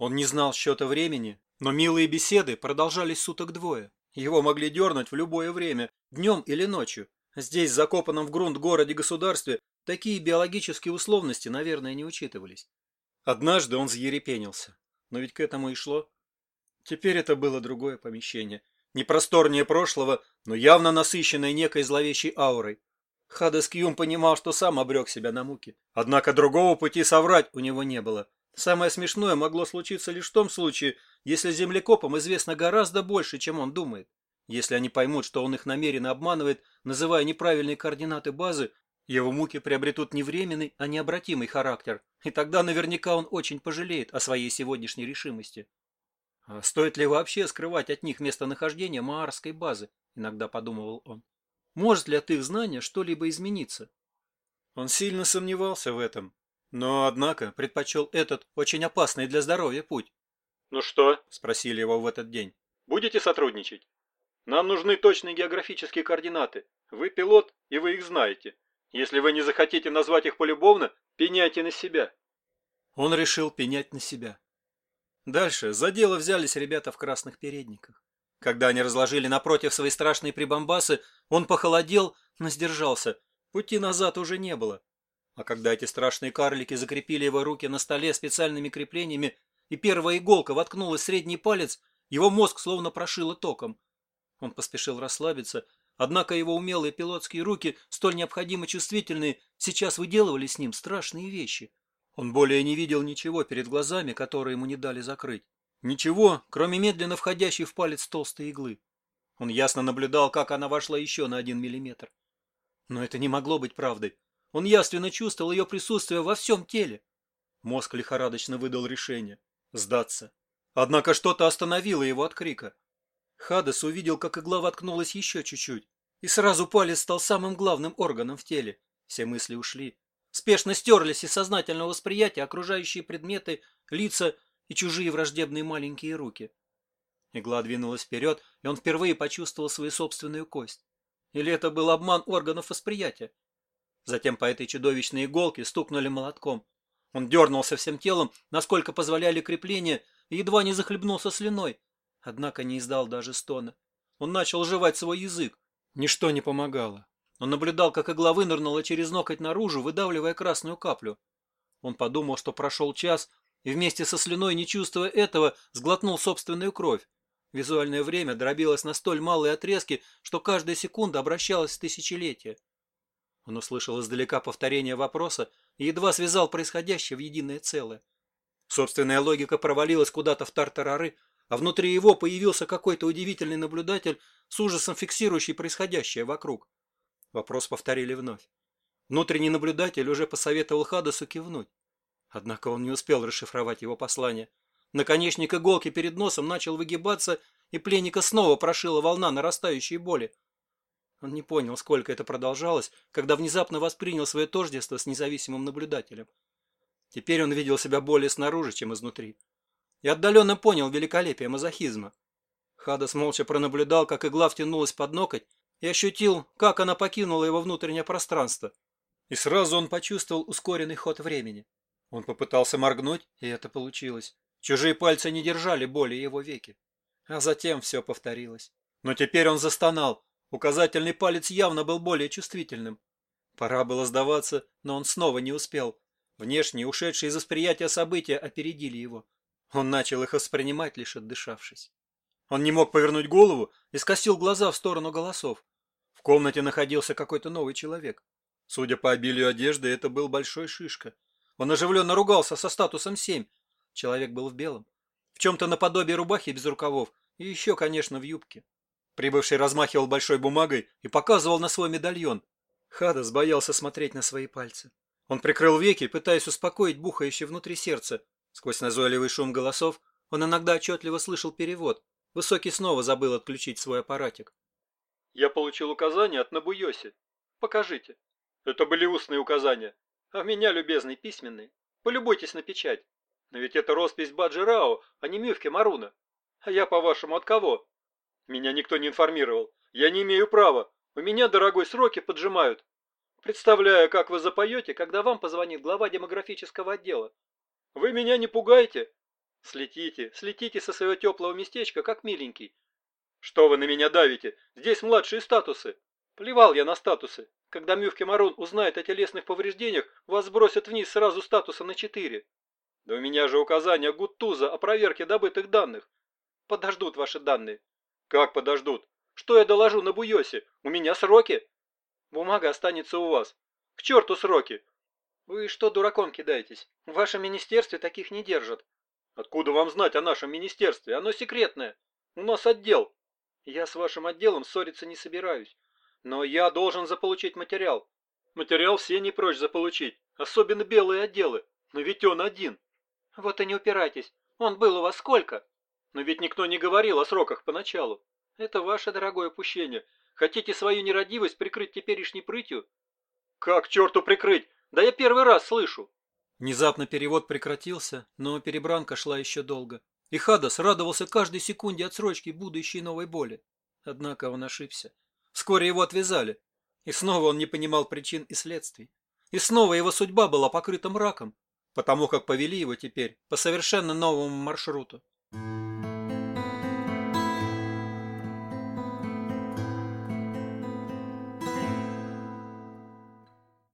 Он не знал счета времени, но милые беседы продолжались суток двое. Его могли дернуть в любое время, днем или ночью. Здесь, закопанном в грунт городе-государстве, такие биологические условности, наверное, не учитывались. Однажды он взъерепенился. Но ведь к этому и шло. Теперь это было другое помещение. Не просторнее прошлого, но явно насыщенное некой зловещей аурой. Хадес Кьюм понимал, что сам обрек себя на муки. Однако другого пути соврать у него не было. Самое смешное могло случиться лишь в том случае, если землекопам известно гораздо больше, чем он думает. Если они поймут, что он их намеренно обманывает, называя неправильные координаты базы, его муки приобретут не временный, а необратимый характер, и тогда наверняка он очень пожалеет о своей сегодняшней решимости. А стоит ли вообще скрывать от них местонахождение Маарской базы, иногда подумывал он. Может ли от их знания что-либо измениться? Он сильно сомневался в этом, но, однако, предпочел этот очень опасный для здоровья путь. «Ну что?» – спросили его в этот день. «Будете сотрудничать? Нам нужны точные географические координаты. Вы пилот, и вы их знаете. Если вы не захотите назвать их полюбовно, пеняйте на себя». Он решил пенять на себя. Дальше за дело взялись ребята в красных передниках. Когда они разложили напротив свои страшные прибамбасы, он похолодел, но сдержался. Пути назад уже не было. А когда эти страшные карлики закрепили его руки на столе специальными креплениями, и первая иголка воткнулась в средний палец, его мозг словно прошило током. Он поспешил расслабиться, однако его умелые пилотские руки, столь необходимо чувствительные, сейчас выделывали с ним страшные вещи. Он более не видел ничего перед глазами, которые ему не дали закрыть. Ничего, кроме медленно входящей в палец толстой иглы. Он ясно наблюдал, как она вошла еще на один миллиметр. Но это не могло быть правдой. Он ясно чувствовал ее присутствие во всем теле. Мозг лихорадочно выдал решение – сдаться. Однако что-то остановило его от крика. Хадес увидел, как игла воткнулась еще чуть-чуть, и сразу палец стал самым главным органом в теле. Все мысли ушли. Спешно стерлись из сознательного восприятия окружающие предметы, лица и чужие враждебные маленькие руки. Игла двинулась вперед, и он впервые почувствовал свою собственную кость. Или это был обман органов восприятия? Затем по этой чудовищной иголке стукнули молотком. Он дернулся всем телом, насколько позволяли крепления, и едва не захлебнулся слюной. Однако не издал даже стона. Он начал жевать свой язык. Ничто не помогало. Он наблюдал, как игла вынырнула через ноготь наружу, выдавливая красную каплю. Он подумал, что прошел час, и вместе со слюной, не чувствуя этого, сглотнул собственную кровь. Визуальное время дробилось на столь малые отрезки, что каждая секунда обращалась в тысячелетие. Он услышал издалека повторение вопроса и едва связал происходящее в единое целое. Собственная логика провалилась куда-то в тартарары, а внутри его появился какой-то удивительный наблюдатель с ужасом фиксирующий происходящее вокруг. Вопрос повторили вновь. Внутренний наблюдатель уже посоветовал Хадасу кивнуть. Однако он не успел расшифровать его послание. Наконечник иголки перед носом начал выгибаться, и пленника снова прошила волна нарастающей боли. Он не понял, сколько это продолжалось, когда внезапно воспринял свое тождество с независимым наблюдателем. Теперь он видел себя более снаружи, чем изнутри. И отдаленно понял великолепие мазохизма. Хадас молча пронаблюдал, как игла втянулась под ноготь, и ощутил, как она покинула его внутреннее пространство. И сразу он почувствовал ускоренный ход времени. Он попытался моргнуть, и это получилось. Чужие пальцы не держали боли его веки. А затем все повторилось. Но теперь он застонал. Указательный палец явно был более чувствительным. Пора было сдаваться, но он снова не успел. Внешние, ушедшие из восприятия события, опередили его. Он начал их воспринимать, лишь отдышавшись. Он не мог повернуть голову и скосил глаза в сторону голосов. В комнате находился какой-то новый человек. Судя по обилию одежды, это был большой шишка. Он оживленно ругался со статусом 7. Человек был в белом. В чем-то наподобие рубахи без рукавов и еще, конечно, в юбке. Прибывший размахивал большой бумагой и показывал на свой медальон. Хадас боялся смотреть на свои пальцы. Он прикрыл веки, пытаясь успокоить бухающее внутри сердце. Сквозь назойливый шум голосов он иногда отчетливо слышал перевод. Высокий снова забыл отключить свой аппаратик. «Я получил указания от Набуйоси. Покажите». «Это были устные указания. А у меня, любезный, письменные. Полюбуйтесь на печать. Но ведь это роспись Баджирао, а не Мювки Маруна. А я, по-вашему, от кого?» «Меня никто не информировал. Я не имею права. У меня, дорогой, сроки поджимают. Представляю, как вы запоете, когда вам позвонит глава демографического отдела. Вы меня не пугаете. Слетите, слетите со своего теплого местечка, как миленький. Что вы на меня давите? Здесь младшие статусы. Плевал я на статусы. Когда Мювке Марун узнает о телесных повреждениях, вас сбросят вниз сразу статуса на 4. Да у меня же указание Гуттуза о проверке добытых данных. Подождут ваши данные. Как подождут? Что я доложу на Буйосе? У меня сроки. Бумага останется у вас. К черту сроки. Вы что дураком кидаетесь? В вашем министерстве таких не держат. Откуда вам знать о нашем министерстве? Оно секретное. У нас отдел. Я с вашим отделом ссориться не собираюсь. Но я должен заполучить материал. Материал все не прочь заполучить, особенно белые отделы. Но ведь он один. Вот и не упирайтесь. Он был у вас сколько? Но ведь никто не говорил о сроках поначалу. Это ваше дорогое упущение. Хотите свою нерадивость прикрыть теперешней прытью? Как черту прикрыть? Да я первый раз слышу. Внезапно перевод прекратился, но перебранка шла еще долго. И Хадас радовался каждой секунде отсрочки будущей новой боли. Однако он ошибся. Вскоре его отвязали. И снова он не понимал причин и следствий. И снова его судьба была покрыта мраком, потому как повели его теперь по совершенно новому маршруту.